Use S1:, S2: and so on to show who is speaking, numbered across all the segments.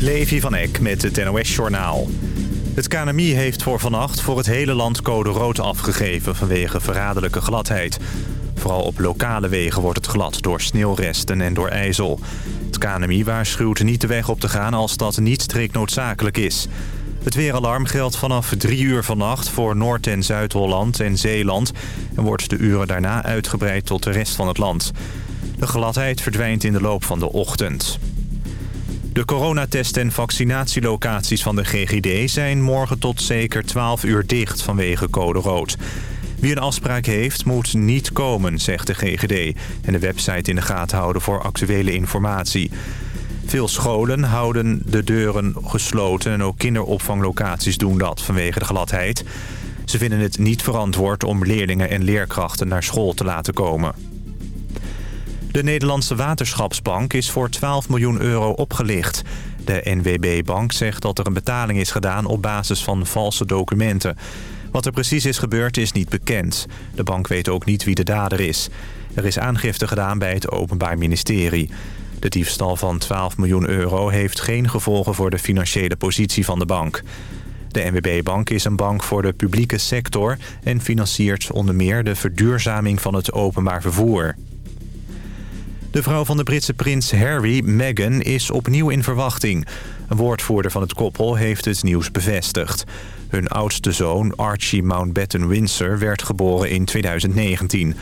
S1: Levi van Eck met het NOS-journaal. Het KNMI heeft voor vannacht voor het hele land code rood afgegeven... vanwege verraderlijke gladheid. Vooral op lokale wegen wordt het glad door sneeuwresten en door ijzel. Het KNMI waarschuwt niet de weg op te gaan als dat niet strikt noodzakelijk is. Het weeralarm geldt vanaf drie uur vannacht voor Noord- en Zuid-Holland en Zeeland... en wordt de uren daarna uitgebreid tot de rest van het land. De gladheid verdwijnt in de loop van de ochtend. De coronatest- en vaccinatielocaties van de GGD zijn morgen tot zeker 12 uur dicht vanwege code rood. Wie een afspraak heeft, moet niet komen, zegt de GGD. En de website in de gaten houden voor actuele informatie. Veel scholen houden de deuren gesloten en ook kinderopvanglocaties doen dat vanwege de gladheid. Ze vinden het niet verantwoord om leerlingen en leerkrachten naar school te laten komen. De Nederlandse Waterschapsbank is voor 12 miljoen euro opgelicht. De NWB-bank zegt dat er een betaling is gedaan op basis van valse documenten. Wat er precies is gebeurd is niet bekend. De bank weet ook niet wie de dader is. Er is aangifte gedaan bij het Openbaar Ministerie. De diefstal van 12 miljoen euro heeft geen gevolgen voor de financiële positie van de bank. De NWB-bank is een bank voor de publieke sector... en financiert onder meer de verduurzaming van het openbaar vervoer. De vrouw van de Britse prins Harry, Meghan, is opnieuw in verwachting. Een woordvoerder van het koppel heeft het nieuws bevestigd. Hun oudste zoon, Archie Mountbatten Windsor, werd geboren in 2019.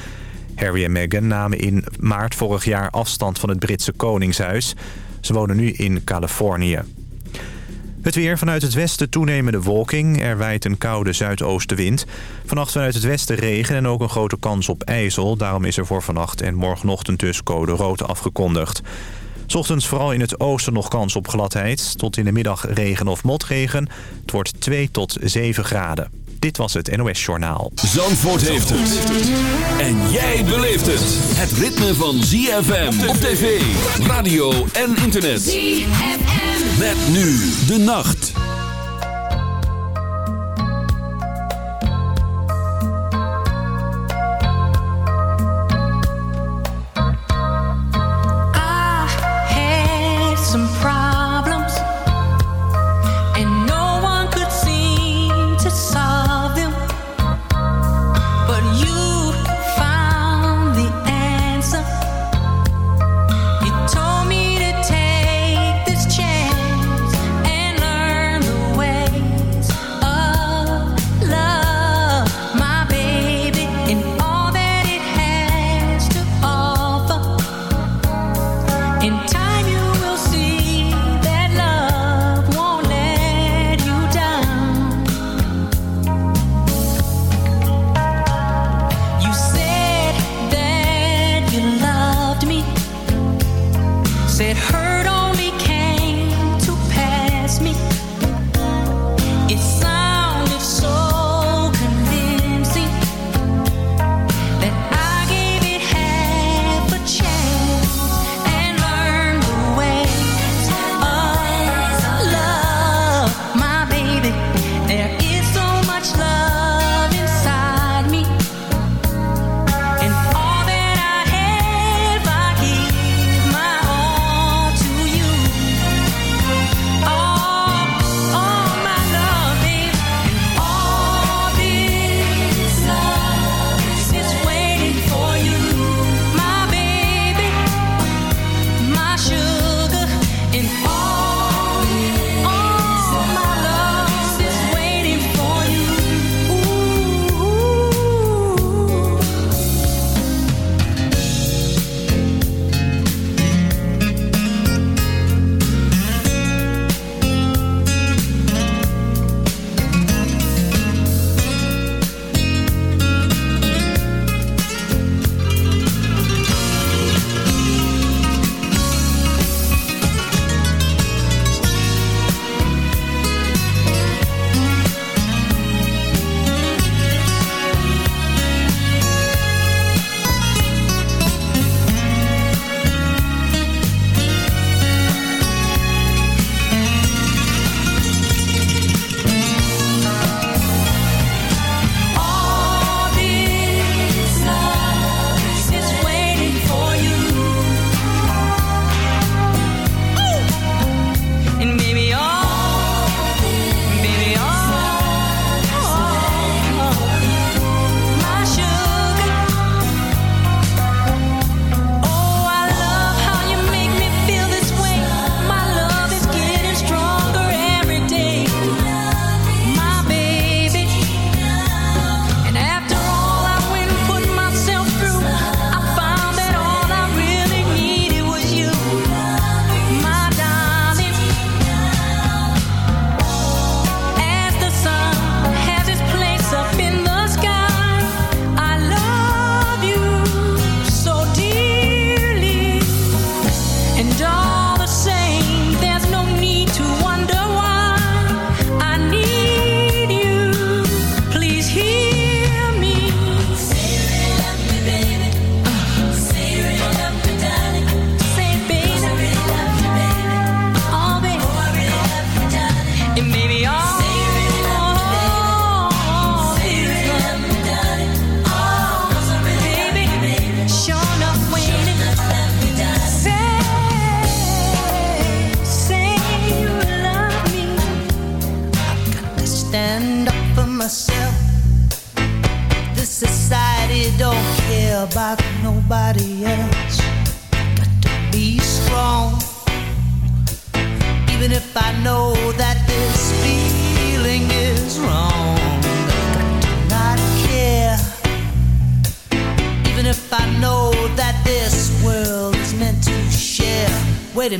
S1: Harry en Meghan namen in maart vorig jaar afstand van het Britse koningshuis. Ze wonen nu in Californië. Het weer vanuit het westen toenemende wolking. Er waait een koude zuidoostenwind. Vannacht vanuit het westen regen en ook een grote kans op ijzel. Daarom is er voor vannacht en morgenochtend dus code rood afgekondigd. Ochtends vooral in het oosten nog kans op gladheid. Tot in de middag regen of motregen. Het wordt 2 tot 7 graden. Dit was het NOS Journaal.
S2: Zandvoort heeft het. En jij beleeft het. Het ritme van ZFM op tv, radio en internet.
S3: ZFM.
S2: Met nu de nacht.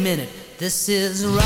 S4: minute, this is right.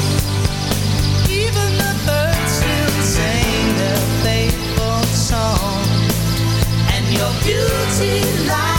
S4: beauty lies.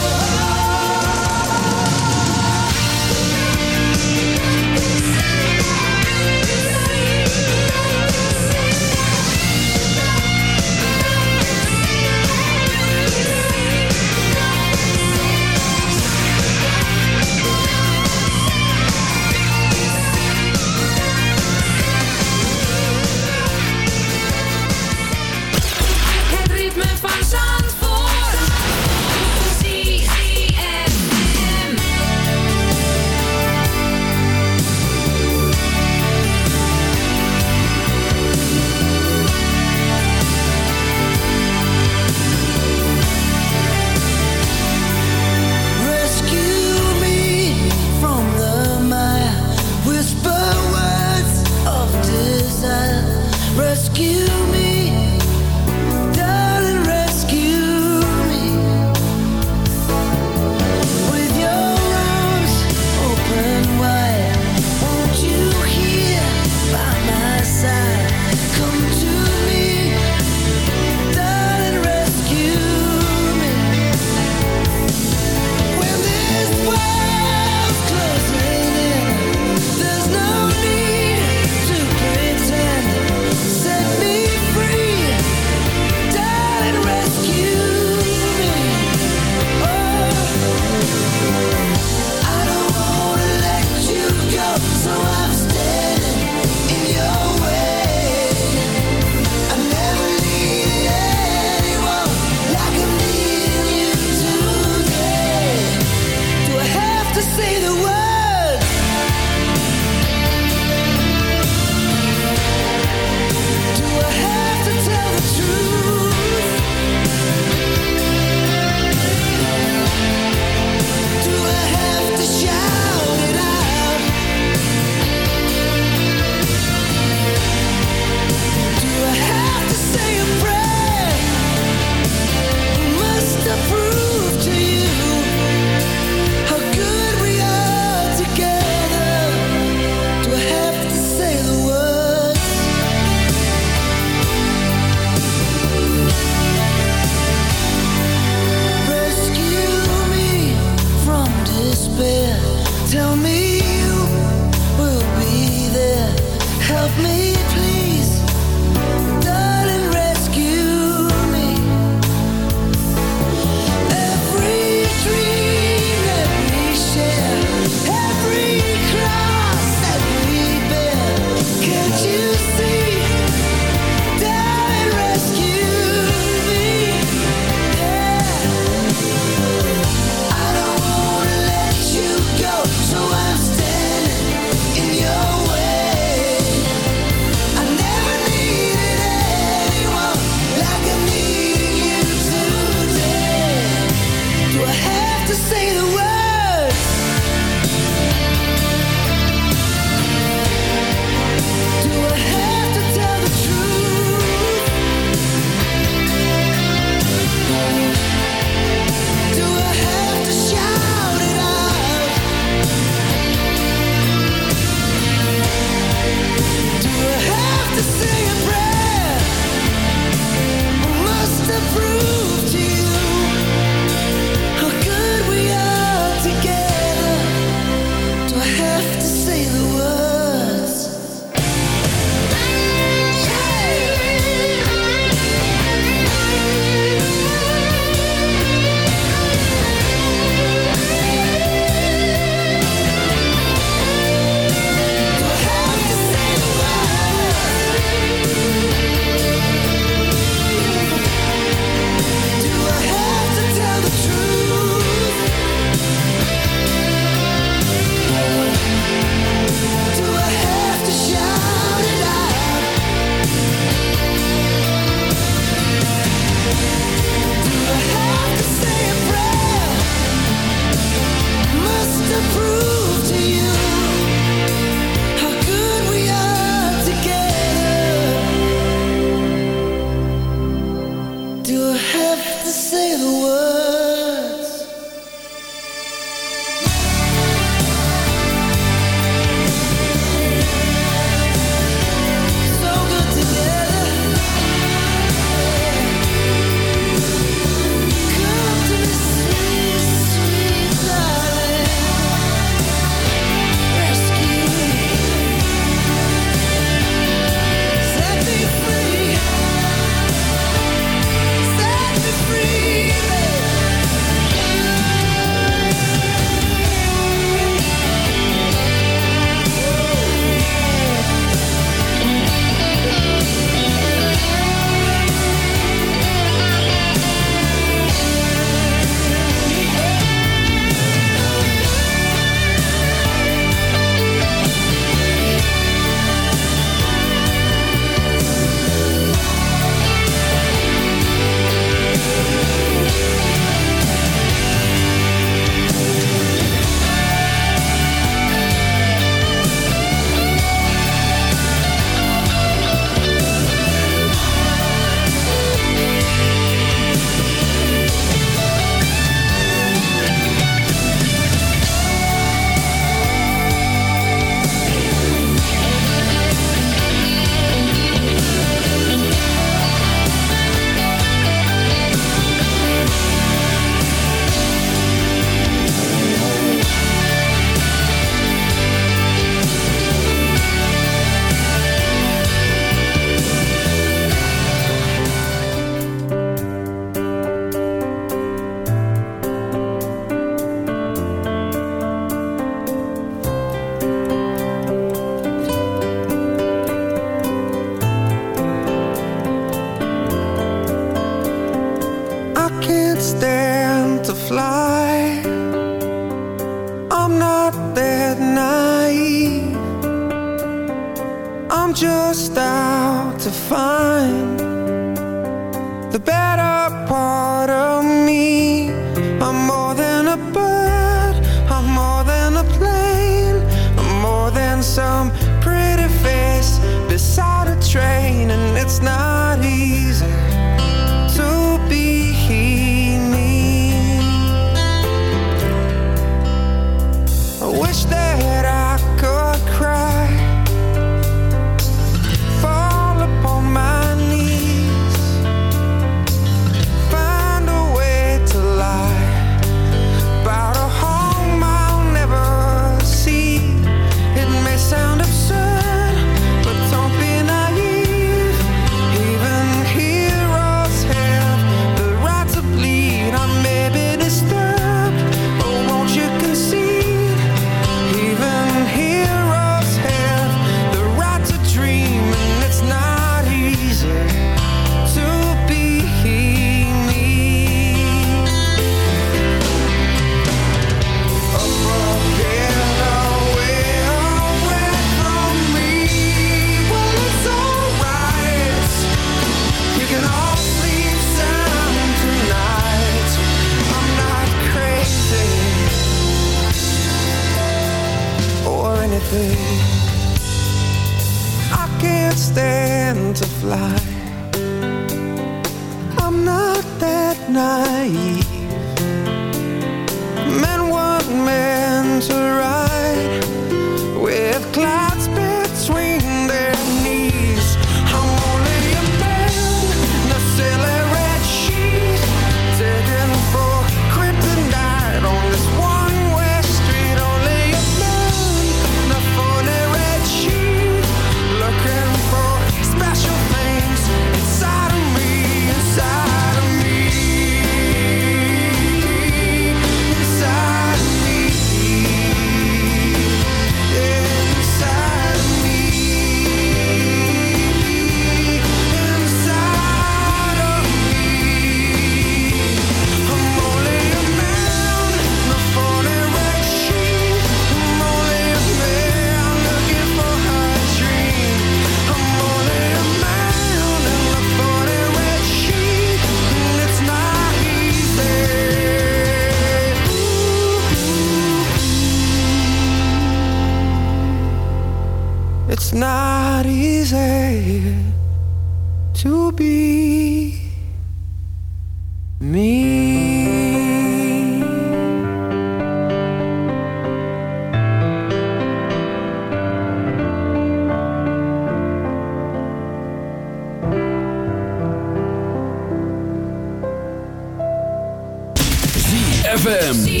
S2: ZFM.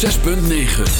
S3: 6.9